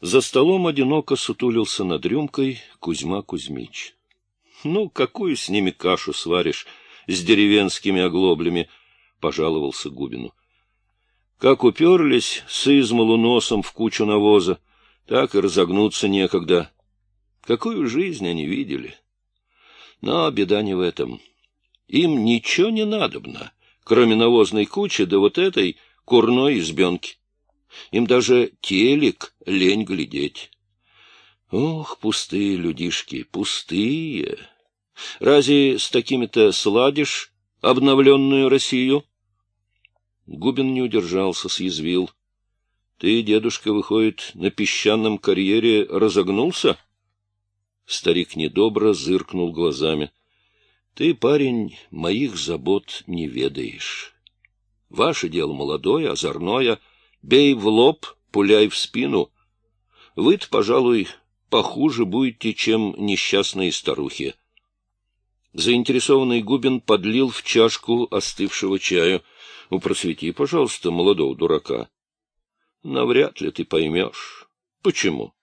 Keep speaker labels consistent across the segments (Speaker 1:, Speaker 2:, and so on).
Speaker 1: За столом одиноко сутулился над рюмкой Кузьма Кузьмич. — Ну, какую с ними кашу сваришь с деревенскими оглоблями? — пожаловался Губину. Как уперлись с измалу носом в кучу навоза, так и разогнуться некогда. Какую жизнь они видели? Но беда не в этом. Им ничего не надобно, кроме навозной кучи да вот этой курной избенки. Им даже телек лень глядеть. Ох, пустые людишки, пустые! Разве с такими-то сладишь обновленную Россию? Губин не удержался, съязвил. — Ты, дедушка, выходит, на песчаном карьере разогнулся? Старик недобро зыркнул глазами. — Ты, парень, моих забот не ведаешь. Ваше дело молодое, озорное. Бей в лоб, пуляй в спину. Вы-то, пожалуй, похуже будете, чем несчастные старухи. Заинтересованный Губин подлил в чашку остывшего чаю. — Упросвети, пожалуйста, молодого дурака. — Навряд ли ты поймешь. — Почему?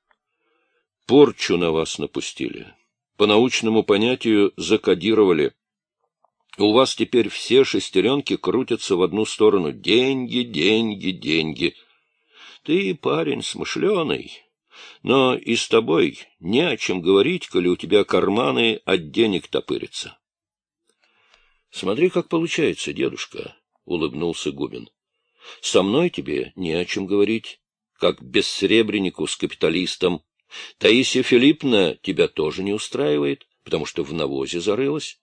Speaker 1: — Порчу на вас напустили. По научному понятию закодировали. У вас теперь все шестеренки крутятся в одну сторону. Деньги, деньги, деньги. Ты парень смышленый, но и с тобой не о чем говорить, коли у тебя карманы от денег топырятся. — Смотри, как получается, дедушка, — улыбнулся Губин. — Со мной тебе не о чем говорить, как бессребренику с капиталистом. Таисия Филипповна тебя тоже не устраивает, потому что в навозе зарылась.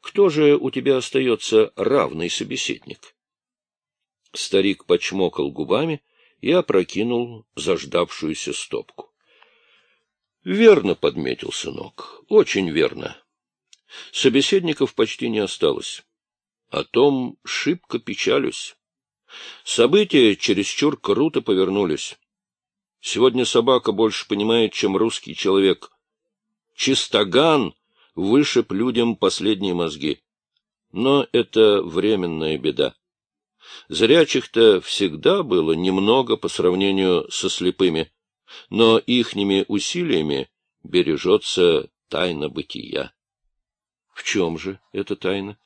Speaker 1: Кто же у тебя остается равный собеседник? Старик почмокал губами и опрокинул заждавшуюся стопку. — Верно подметил сынок, очень верно. Собеседников почти не осталось. О том шибко печалюсь. События чересчур круто повернулись. Сегодня собака больше понимает, чем русский человек. Чистоган вышиб людям последние мозги. Но это временная беда. Зрячих-то всегда было немного по сравнению со слепыми, но ихними усилиями бережется тайна бытия. В чем же эта тайна?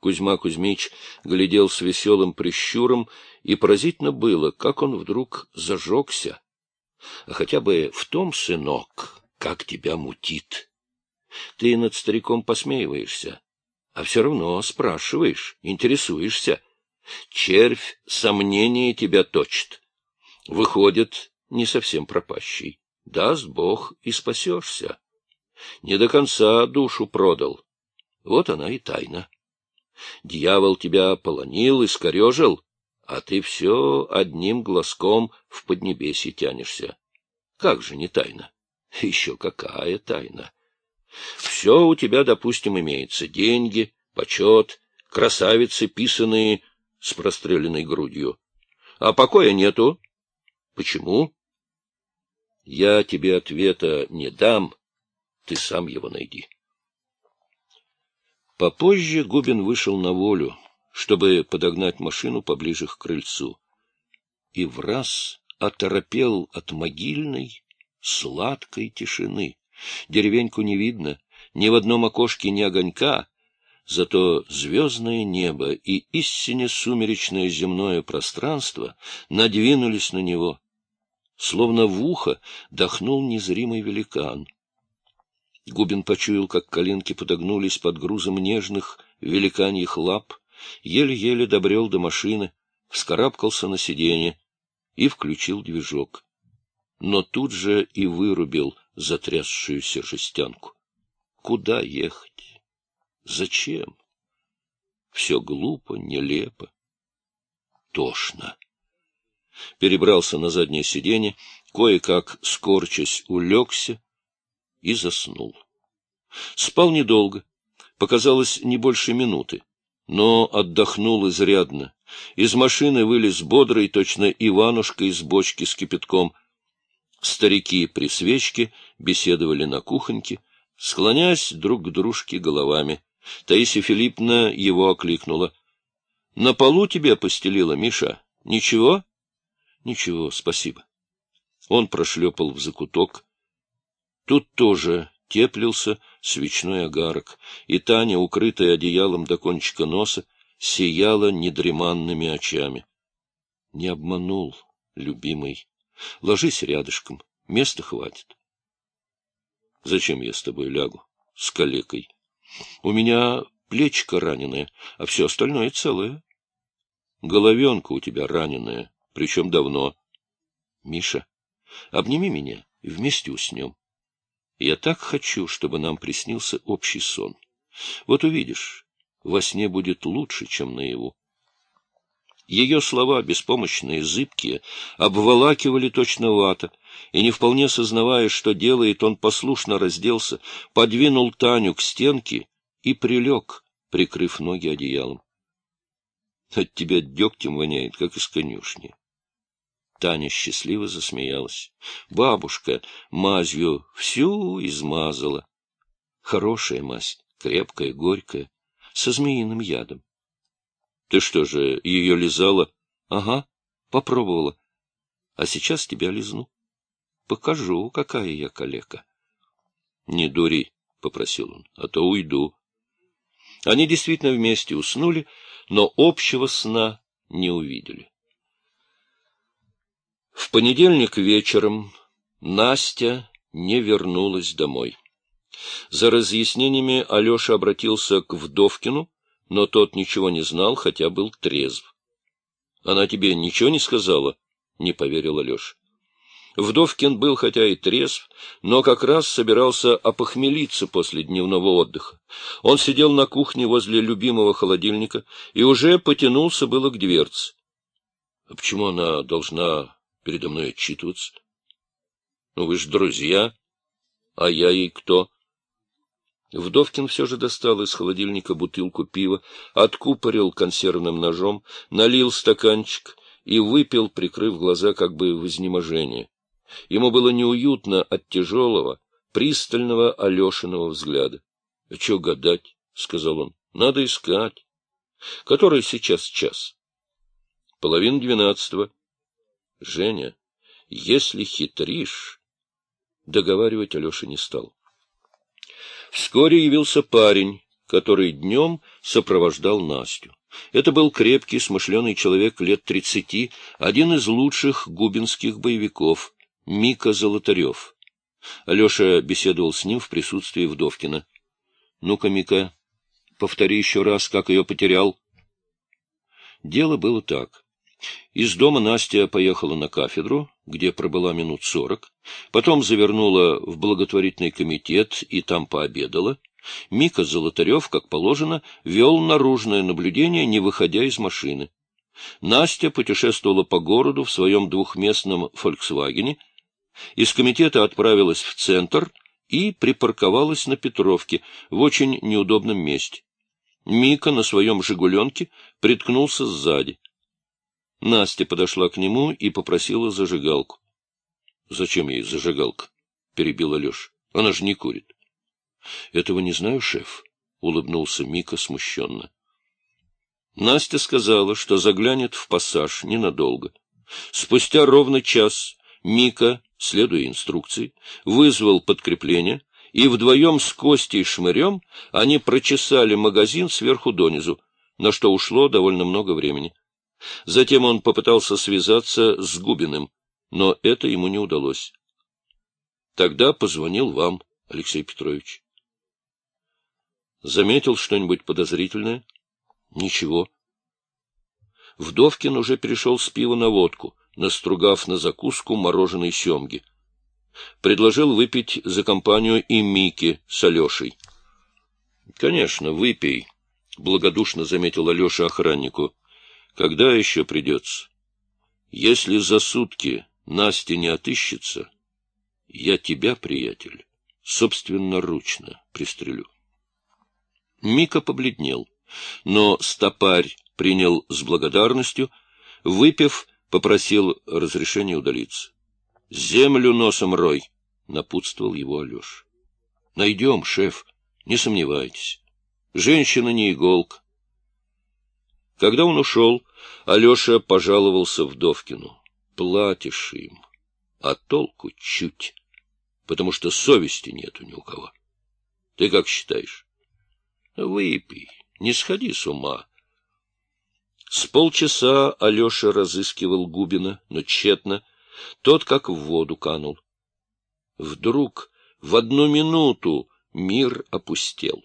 Speaker 1: Кузьма Кузьмич глядел с веселым прищуром, и поразительно было, как он вдруг зажегся. А хотя бы в том, сынок, как тебя мутит. Ты над стариком посмеиваешься, а все равно спрашиваешь, интересуешься. Червь сомнения тебя точит. Выходит, не совсем пропащий. Даст Бог, и спасешься. Не до конца душу продал. Вот она и тайна. Дьявол тебя полонил, искорежил, а ты все одним глазком в поднебесье тянешься. Как же не тайна? Еще какая тайна? Все у тебя, допустим, имеется. Деньги, почет, красавицы, писанные с простреленной грудью. А покоя нету. Почему? Я тебе ответа не дам, ты сам его найди. Попозже Губин вышел на волю, чтобы подогнать машину поближе к крыльцу, и в раз оторопел от могильной сладкой тишины. Деревеньку не видно, ни в одном окошке ни огонька, зато звездное небо и истинно сумеречное земное пространство надвинулись на него. Словно в ухо дохнул незримый великан. Губин почуял, как коленки подогнулись под грузом нежных великаньих лап, еле-еле добрел до машины, вскарабкался на сиденье и включил движок. Но тут же и вырубил затрясшуюся жестянку. Куда ехать? Зачем? Все глупо, нелепо, тошно. Перебрался на заднее сиденье, кое-как, скорчась, улегся, и заснул. Спал недолго, показалось не больше минуты, но отдохнул изрядно. Из машины вылез бодрый, точно Иванушка из бочки с кипятком. Старики при свечке беседовали на кухоньке, склонясь друг к дружке головами. Таисия Филипповна его окликнула. — На полу тебе постелила, Миша. Ничего? — Ничего, спасибо. Он прошлепал в закуток. Тут тоже теплился свечной огарок, и Таня, укрытая одеялом до кончика носа, сияла недреманными очами. Не обманул, любимый. Ложись рядышком, места хватит. Зачем я с тобой лягу? С калекой. У меня плечко раненое, а все остальное целое. Головенка у тебя раненая, причем давно. Миша, обними меня и вместе уснем. Я так хочу, чтобы нам приснился общий сон. Вот увидишь, во сне будет лучше, чем наяву. Ее слова, беспомощные, зыбкие, обволакивали точно вата, и, не вполне сознавая, что делает, он послушно разделся, подвинул Таню к стенке и прилег, прикрыв ноги одеялом. От тебя дегтем воняет, как из конюшни. Таня счастливо засмеялась. Бабушка мазью всю измазала. Хорошая мазь, крепкая, горькая, со змеиным ядом. Ты что же, ее лизала? Ага, попробовала. А сейчас тебя лизну. Покажу, какая я калека. Не дури, — попросил он, — а то уйду. Они действительно вместе уснули, но общего сна не увидели. В понедельник вечером Настя не вернулась домой. За разъяснениями Алеша обратился к Вдовкину, но тот ничего не знал, хотя был трезв. — Она тебе ничего не сказала? — не поверил Алеша. Вдовкин был хотя и трезв, но как раз собирался опохмелиться после дневного отдыха. Он сидел на кухне возле любимого холодильника и уже потянулся было к дверце. А почему она должна передо мной отчитываться? Ну, вы же друзья. А я ей кто? Вдовкин все же достал из холодильника бутылку пива, откупорил консервным ножом, налил стаканчик и выпил, прикрыв глаза как бы в изнеможении. Ему было неуютно от тяжелого, пристального Алешиного взгляда. — А что гадать? — сказал он. — Надо искать. — Который сейчас час? — Половина двенадцатого. — Женя, если хитришь... Договаривать Алеша не стал. Вскоре явился парень, который днем сопровождал Настю. Это был крепкий, смышленый человек лет тридцати, один из лучших губинских боевиков, Мика Золотарев. Алеша беседовал с ним в присутствии Вдовкина. — Ну-ка, Мика, повтори еще раз, как ее потерял. Дело было так. Из дома Настя поехала на кафедру, где пробыла минут сорок, потом завернула в благотворительный комитет и там пообедала. Мика Золотарев, как положено, вел наружное наблюдение, не выходя из машины. Настя путешествовала по городу в своем двухместном «Фольксвагене», из комитета отправилась в центр и припарковалась на Петровке в очень неудобном месте. Мика на своем «Жигуленке» приткнулся сзади. Настя подошла к нему и попросила зажигалку. — Зачем ей зажигалка? — перебил Алеша. — Она же не курит. — Этого не знаю, шеф, — улыбнулся Мика смущенно. Настя сказала, что заглянет в пассаж ненадолго. Спустя ровно час Мика следуя инструкции, вызвал подкрепление, и вдвоем с Костей Шмырем они прочесали магазин сверху донизу, на что ушло довольно много времени. Затем он попытался связаться с Губиным, но это ему не удалось. Тогда позвонил вам, Алексей Петрович. Заметил что-нибудь подозрительное? Ничего. Вдовкин уже перешел с пива на водку — настругав на закуску мороженой семги. Предложил выпить за компанию и Мики с Алешей. — Конечно, выпей, — благодушно заметил Алеша охраннику. — Когда еще придется? Если за сутки Настя не отыщется, я тебя, приятель, собственноручно пристрелю. Мика побледнел, но стопарь принял с благодарностью, выпив, попросил разрешения удалиться. — Землю носом рой! — напутствовал его Алеша. — Найдем, шеф, не сомневайтесь. Женщина не иголка. Когда он ушел, Алеша пожаловался Вдовкину. — Платишь им. а толку чуть, потому что совести нету ни у кого. Ты как считаешь? Выпей, не сходи с ума. С полчаса Алеша разыскивал Губина, но тщетно. Тот как в воду канул. Вдруг в одну минуту мир опустел.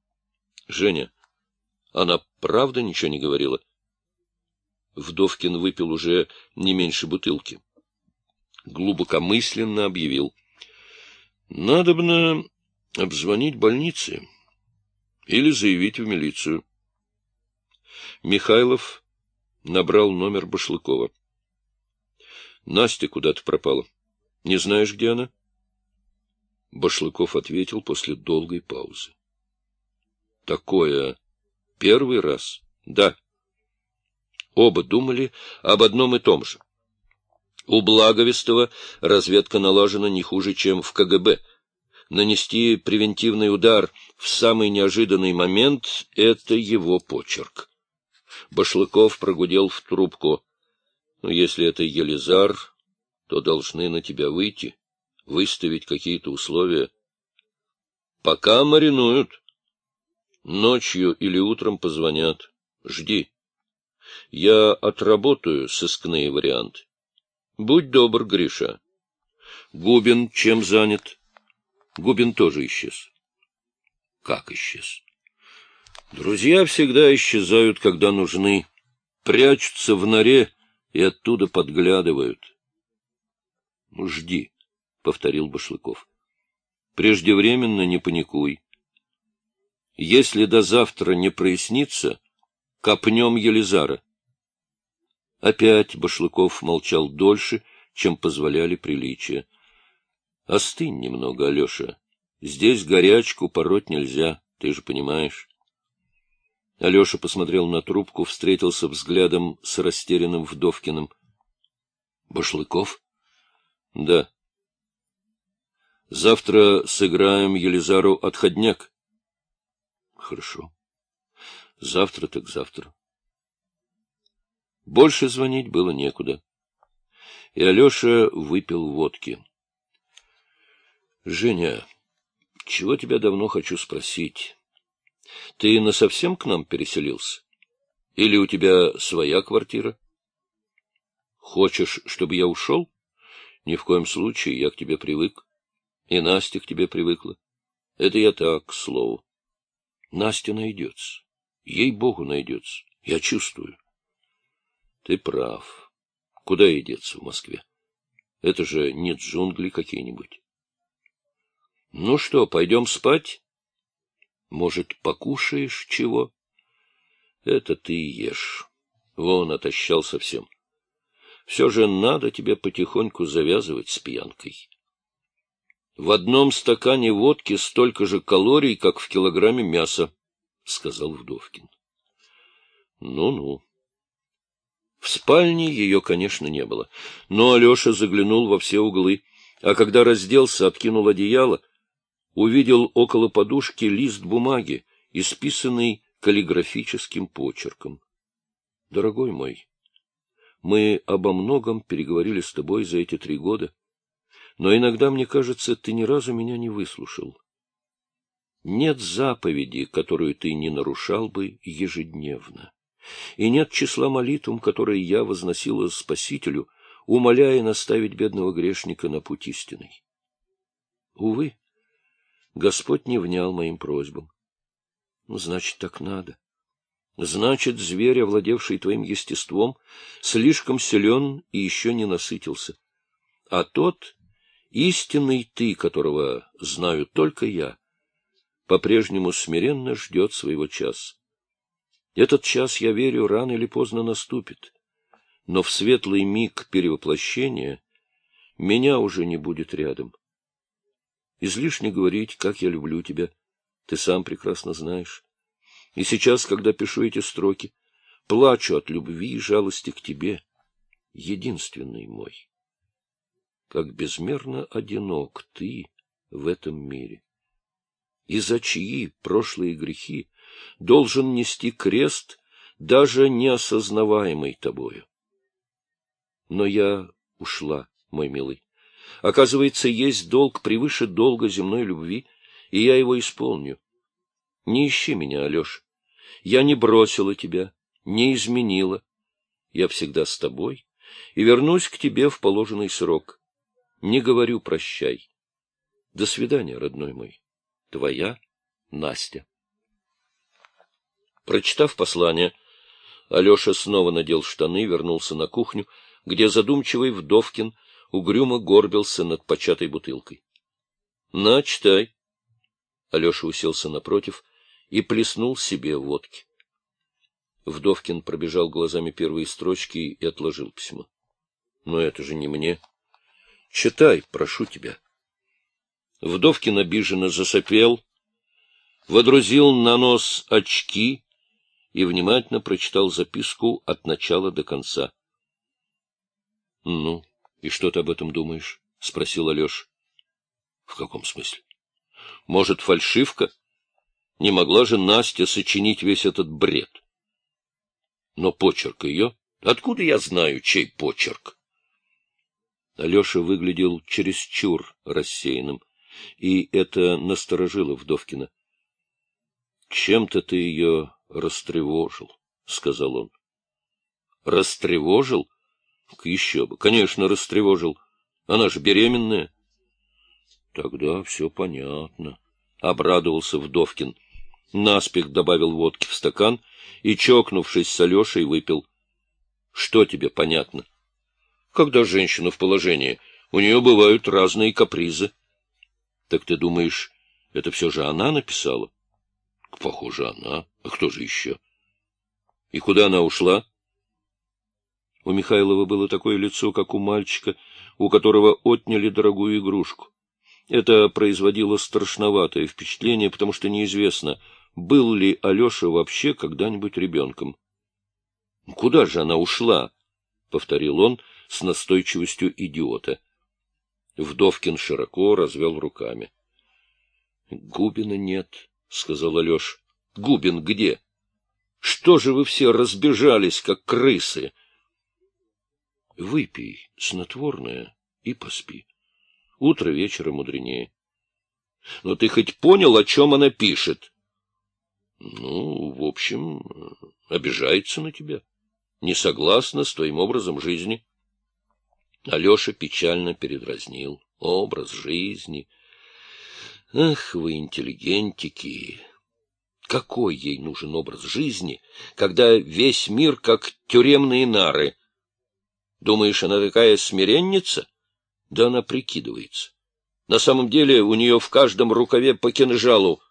Speaker 1: — Женя, она правда ничего не говорила? Вдовкин выпил уже не меньше бутылки. Глубокомысленно объявил. — Надобно обзвонить больницы или заявить в милицию. Михайлов набрал номер Башлыкова. — Настя куда-то пропала. Не знаешь, где она? Башлыков ответил после долгой паузы. — Такое первый раз? — Да. Оба думали об одном и том же. У Благовестова разведка налажена не хуже, чем в КГБ. Нанести превентивный удар в самый неожиданный момент — это его почерк. Башлыков прогудел в трубку. Но если это Елизар, то должны на тебя выйти, выставить какие-то условия. Пока маринуют. Ночью или утром позвонят. Жди. Я отработаю сыскные варианты. Будь добр, Гриша. Губин чем занят? Губин тоже исчез. Как исчез? Друзья всегда исчезают, когда нужны. Прячутся в норе и оттуда подглядывают. Ну, — Жди, — повторил Башлыков. — Преждевременно не паникуй. Если до завтра не прояснится, копнем Елизара. Опять Башлыков молчал дольше, чем позволяли приличия. — Остынь немного, Алеша. Здесь горячку пороть нельзя, ты же понимаешь. Алеша посмотрел на трубку, встретился взглядом с растерянным Вдовкиным. — Башлыков? — Да. — Завтра сыграем Елизару отходняк. — Хорошо. Завтра так завтра. Больше звонить было некуда. И Алеша выпил водки. — Женя, чего тебя давно хочу спросить? Ты насовсем к нам переселился? Или у тебя своя квартира? Хочешь, чтобы я ушел? Ни в коем случае, я к тебе привык. И Настя к тебе привыкла. Это я так, к слову. Настя найдется. Ей-богу найдется. Я чувствую. Ты прав. Куда ей деться в Москве? Это же не джунгли какие-нибудь. Ну что, пойдем спать? Может, покушаешь чего? Это ты ешь. Вон, отощал совсем. Все же надо тебе потихоньку завязывать с пьянкой. В одном стакане водки столько же калорий, как в килограмме мяса, — сказал Вдовкин. Ну-ну. В спальне ее, конечно, не было, но Алеша заглянул во все углы, а когда разделся, откинул одеяло — увидел около подушки лист бумаги, исписанный каллиграфическим почерком. — Дорогой мой, мы обо многом переговорили с тобой за эти три года, но иногда, мне кажется, ты ни разу меня не выслушал. Нет заповеди, которую ты не нарушал бы ежедневно, и нет числа молитв, которые я возносила Спасителю, умоляя наставить бедного грешника на путь истинный. Увы, Господь не внял моим просьбам. Ну, значит, так надо. Значит, зверь, овладевший твоим естеством, слишком силен и еще не насытился. А тот, истинный ты, которого знаю только я, по-прежнему смиренно ждет своего часа. Этот час, я верю, рано или поздно наступит, но в светлый миг перевоплощения меня уже не будет рядом. Излишне говорить, как я люблю тебя. Ты сам прекрасно знаешь. И сейчас, когда пишу эти строки, плачу от любви и жалости к тебе, единственный мой. Как безмерно одинок ты в этом мире. И за чьи прошлые грехи должен нести крест, даже неосознаваемый тобою. Но я ушла, мой милый. Оказывается, есть долг превыше долга земной любви, и я его исполню. Не ищи меня, Алеша. Я не бросила тебя, не изменила. Я всегда с тобой и вернусь к тебе в положенный срок. Не говорю прощай. До свидания, родной мой. Твоя Настя. Прочитав послание, Алеша снова надел штаны, вернулся на кухню, где задумчивый Вдовкин угрюмо горбился над початой бутылкой. — На, читай. Алеша уселся напротив и плеснул себе водки. Вдовкин пробежал глазами первые строчки и отложил письмо. — Но это же не мне. — Читай, прошу тебя. Вдовкин обиженно засопел, водрузил на нос очки и внимательно прочитал записку от начала до конца. — Ну, и что ты об этом думаешь? — спросил Алеша. — В каком смысле? — Может, фальшивка? Не могла же Настя сочинить весь этот бред. Но почерк ее... Откуда я знаю, чей почерк? Алеша выглядел чересчур рассеянным, и это насторожило Вдовкина. — Чем-то ты ее растревожил, — сказал он. — Растревожил? Еще бы. Конечно, растревожил. Она же беременная. — Тогда все понятно, — обрадовался Вдовкин. Наспех добавил водки в стакан и, чокнувшись с Алешей, выпил. — Что тебе понятно? — Когда женщина в положении, у нее бывают разные капризы. — Так ты думаешь, это все же она написала? — Похоже, она. А кто же еще? — И куда она ушла? У Михайлова было такое лицо, как у мальчика, у которого отняли дорогую игрушку. Это производило страшноватое впечатление, потому что неизвестно, был ли Алеша вообще когда-нибудь ребенком. — Куда же она ушла? — повторил он с настойчивостью идиота. Вдовкин широко развел руками. — Губина нет, — сказал Алеша. — Губин где? Что же вы все разбежались, как крысы? — Выпей снотворное и поспи. Утро вечера мудренее. — Но ты хоть понял, о чем она пишет? — Ну, в общем, обижается на тебя. Не согласна с твоим образом жизни. Алеша печально передразнил. Образ жизни. Ах, вы интеллигентики! Какой ей нужен образ жизни, когда весь мир как тюремные нары? Думаешь, она такая смиренница? Да она прикидывается. На самом деле у нее в каждом рукаве по кинжалу.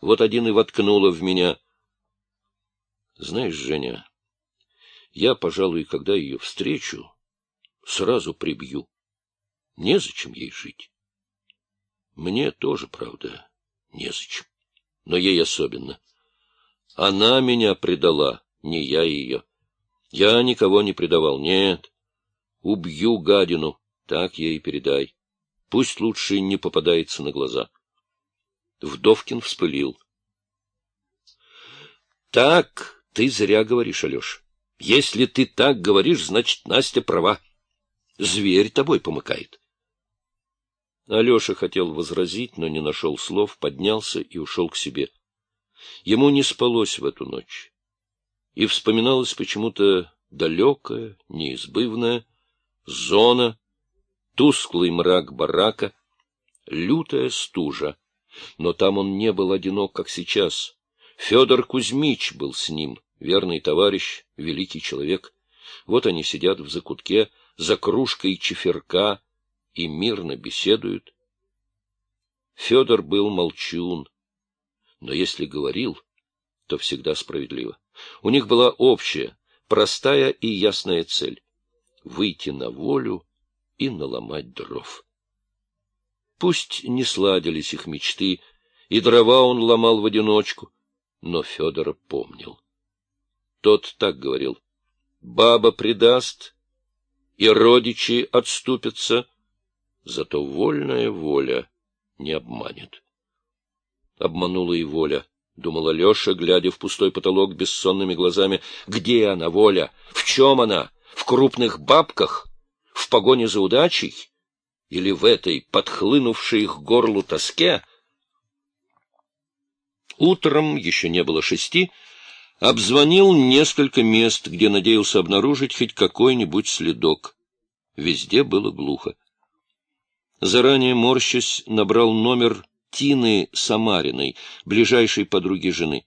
Speaker 1: Вот один и воткнула в меня. Знаешь, Женя, я, пожалуй, когда ее встречу, сразу прибью. Незачем ей жить. Мне тоже, правда, незачем. Но ей особенно. Она меня предала, не я ее. Я никого не предавал, нет. Убью гадину, так ей передай. Пусть лучше не попадается на глаза. Вдовкин вспылил. — Так ты зря говоришь, Алеш. Если ты так говоришь, значит, Настя права. Зверь тобой помыкает. Алеша хотел возразить, но не нашел слов, поднялся и ушел к себе. Ему не спалось в эту ночь. И вспоминалось почему-то далекое, неизбывное, зона, тусклый мрак барака, лютая стужа. Но там он не был одинок, как сейчас. Федор Кузьмич был с ним, верный товарищ, великий человек. Вот они сидят в закутке за кружкой чеферка и мирно беседуют. Федор был молчун, но если говорил, то всегда справедливо. У них была общая, простая и ясная цель — выйти на волю и наломать дров. Пусть не сладились их мечты, и дрова он ломал в одиночку, но Федора помнил. Тот так говорил. Баба предаст, и родичи отступятся, зато вольная воля не обманет. Обманула и воля, — думала Леша, глядя в пустой потолок бессонными глазами. Где она, воля? В чем она? В крупных бабках? В погоне за удачей? или в этой подхлынувшей их горлу тоске? Утром, еще не было шести, обзвонил несколько мест, где надеялся обнаружить хоть какой-нибудь следок. Везде было глухо. Заранее морщась набрал номер Тины Самариной, ближайшей подруги жены.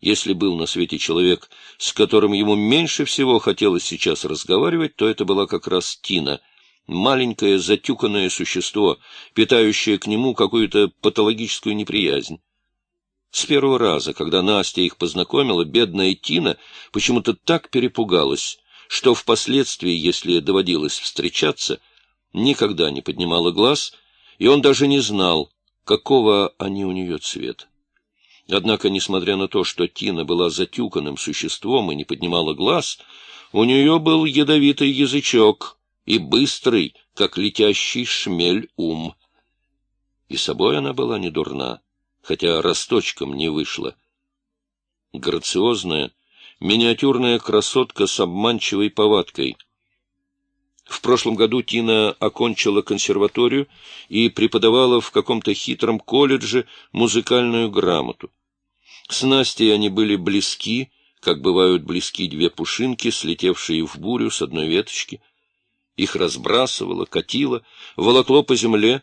Speaker 1: Если был на свете человек, с которым ему меньше всего хотелось сейчас разговаривать, то это была как раз Тина, маленькое затюканное существо, питающее к нему какую-то патологическую неприязнь. С первого раза, когда Настя их познакомила, бедная Тина почему-то так перепугалась, что впоследствии, если доводилось встречаться, никогда не поднимала глаз, и он даже не знал, какого они у нее цвета. Однако, несмотря на то, что Тина была затюканным существом и не поднимала глаз, у нее был ядовитый язычок и быстрый, как летящий шмель, ум. И собой она была не дурна, хотя росточком не вышла. Грациозная, миниатюрная красотка с обманчивой повадкой. В прошлом году Тина окончила консерваторию и преподавала в каком-то хитром колледже музыкальную грамоту. С Настей они были близки, как бывают близки две пушинки, слетевшие в бурю с одной веточки. Их разбрасывало, катило, волокло по земле,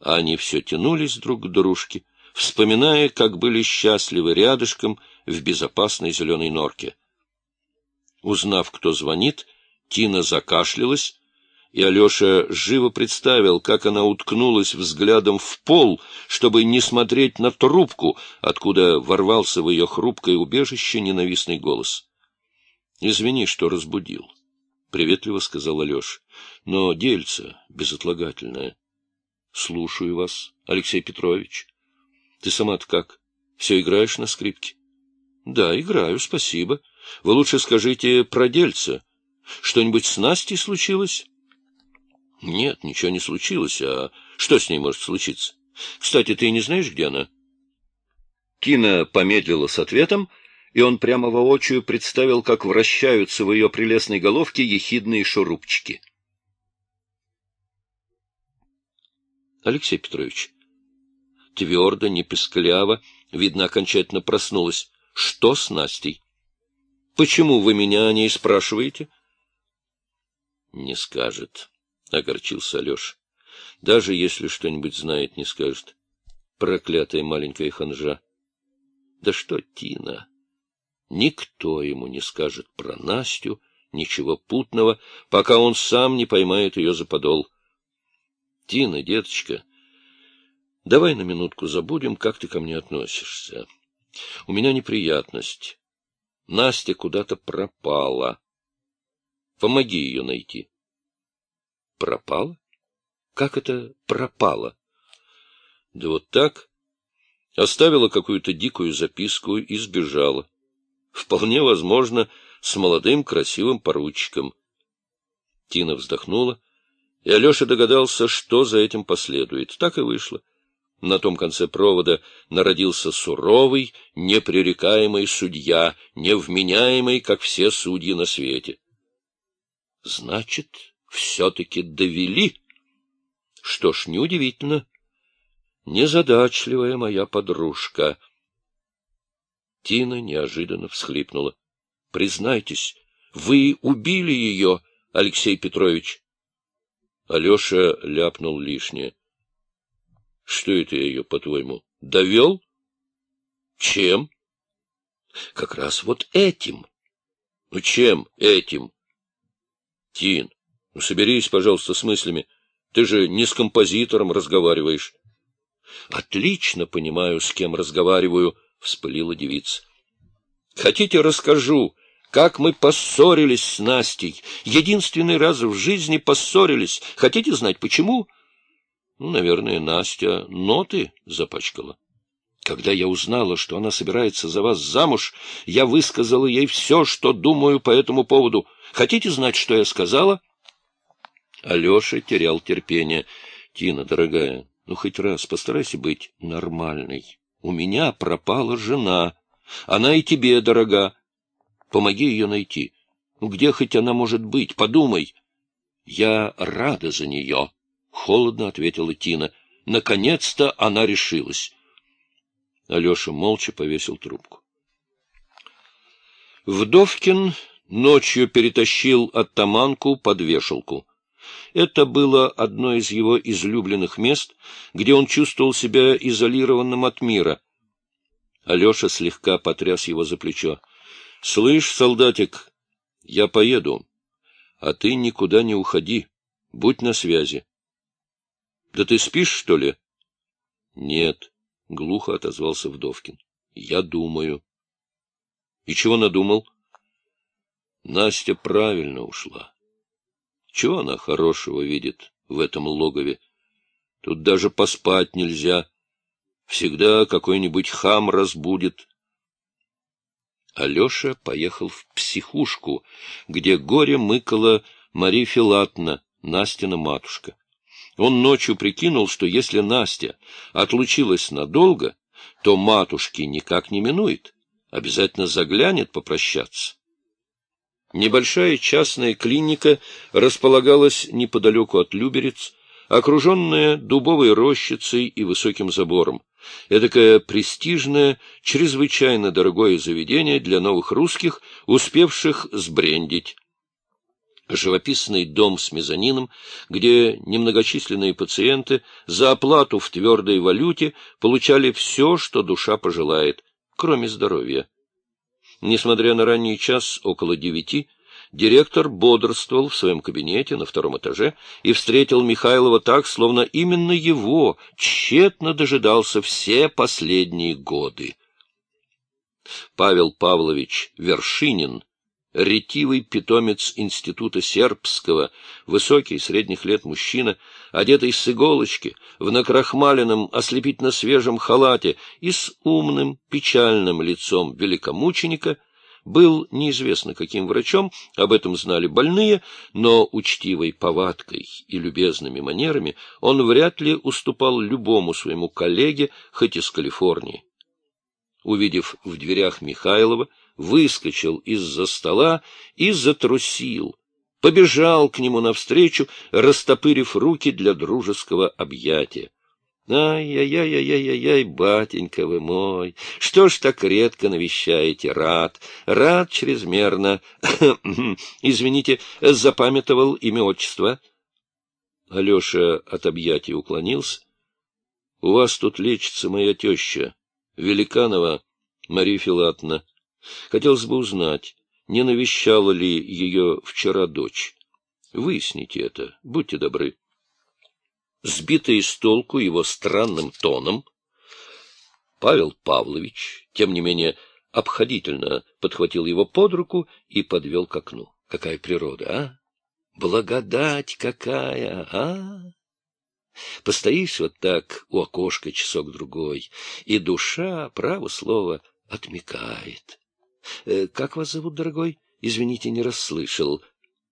Speaker 1: а они все тянулись друг к дружке, вспоминая, как были счастливы рядышком в безопасной зеленой норке. Узнав, кто звонит, Тина закашлялась, и Алеша живо представил, как она уткнулась взглядом в пол, чтобы не смотреть на трубку, откуда ворвался в ее хрупкое убежище ненавистный голос. — Извини, что разбудил, — приветливо сказал Алеша, — но дельце безотлагательное. — Слушаю вас, Алексей Петрович. Ты сама-то как? Все играешь на скрипке? — Да, играю, спасибо. Вы лучше скажите про дельце. Что-нибудь с Настей случилось? — Нет, ничего не случилось. А что с ней может случиться? Кстати, ты не знаешь, где она? Кина помедлила с ответом, и он прямо воочию представил, как вращаются в ее прелестной головке ехидные шурупчики. Алексей Петрович, твердо, не пескляво, видно, окончательно проснулась. Что с Настей? Почему вы меня о ней спрашиваете? Не скажет. — огорчился Алеша. — Даже если что-нибудь знает, не скажет. Проклятая маленькая ханжа. Да что Тина? Никто ему не скажет про Настю, ничего путного, пока он сам не поймает ее за подол. Тина, деточка, давай на минутку забудем, как ты ко мне относишься. У меня неприятность. Настя куда-то пропала. Помоги ее найти. Пропала? Как это пропала? Да вот так. Оставила какую-то дикую записку и сбежала. Вполне возможно, с молодым красивым поручиком. Тина вздохнула, и Алеша догадался, что за этим последует. Так и вышло. На том конце провода народился суровый, непререкаемый судья, невменяемый, как все судьи на свете. Значит, все-таки довели. Что ж, неудивительно. Незадачливая моя подружка. Тина неожиданно всхлипнула. — Признайтесь, вы убили ее, Алексей Петрович. Алеша ляпнул лишнее. — Что это я ее, по-твоему, довел? — Чем? — Как раз вот этим. — Ну, чем этим? — Тин, ну, соберись, пожалуйста, с мыслями. Ты же не с композитором разговариваешь. — Отлично понимаю, с кем разговариваю, — вспылила девица. — Хотите, расскажу, как мы поссорились с Настей. Единственный раз в жизни поссорились. Хотите знать, почему? Ну, наверное, Настя ноты запачкала. Когда я узнала, что она собирается за вас замуж, я высказала ей все, что думаю по этому поводу. Хотите знать, что я сказала? — Алеша терял терпение. — Тина, дорогая, ну хоть раз постарайся быть нормальной. У меня пропала жена. Она и тебе дорога. Помоги ее найти. Ну где хоть она может быть? Подумай. Я рада за нее. Холодно ответила Тина. Наконец-то она решилась. Алеша молча повесил трубку. Вдовкин ночью перетащил оттаманку под вешалку. Это было одно из его излюбленных мест, где он чувствовал себя изолированным от мира. Алеша слегка потряс его за плечо. — Слышь, солдатик, я поеду, а ты никуда не уходи, будь на связи. — Да ты спишь, что ли? — Нет, — глухо отозвался Вдовкин. — Я думаю. — И чего надумал? — Настя правильно ушла. Чего она хорошего видит в этом логове? Тут даже поспать нельзя. Всегда какой-нибудь хам разбудит. Алеша поехал в психушку, где горе мыкала Мария Филатна, Настина матушка. Он ночью прикинул, что если Настя отлучилась надолго, то матушки никак не минует, обязательно заглянет попрощаться. Небольшая частная клиника располагалась неподалеку от Люберец, окруженная дубовой рощицей и высоким забором. Эдакое престижное, чрезвычайно дорогое заведение для новых русских, успевших сбрендить. Живописный дом с мезонином, где немногочисленные пациенты за оплату в твердой валюте получали все, что душа пожелает, кроме здоровья. Несмотря на ранний час, около девяти, директор бодрствовал в своем кабинете на втором этаже и встретил Михайлова так, словно именно его тщетно дожидался все последние годы. Павел Павлович Вершинин ретивый питомец института сербского, высокий, средних лет мужчина, одетый с иголочки, в накрахмаленном, ослепительно свежем халате и с умным, печальным лицом великомученика, был неизвестно каким врачом, об этом знали больные, но учтивой повадкой и любезными манерами он вряд ли уступал любому своему коллеге, хоть из Калифорнии. Увидев в дверях Михайлова, выскочил из-за стола и затрусил, побежал к нему навстречу, растопырив руки для дружеского объятия. Ай-яй-яй-яй-яй-яй, батенька вы мой, что ж так редко навещаете? Рад, рад чрезмерно. Извините, запамятовал имя отчества. Алеша от объятий уклонился. — У вас тут лечится моя теща, Великанова Мария Филатовна. Хотелось бы узнать, не навещала ли ее вчера дочь. Выясните это, будьте добры. Сбитый с толку его странным тоном, Павел Павлович, тем не менее, обходительно подхватил его под руку и подвел к окну. Какая природа, а? Благодать какая, а? Постоишь вот так у окошка часок-другой, и душа, право слово, отмекает. Э, — Как вас зовут, дорогой? Извините, не расслышал.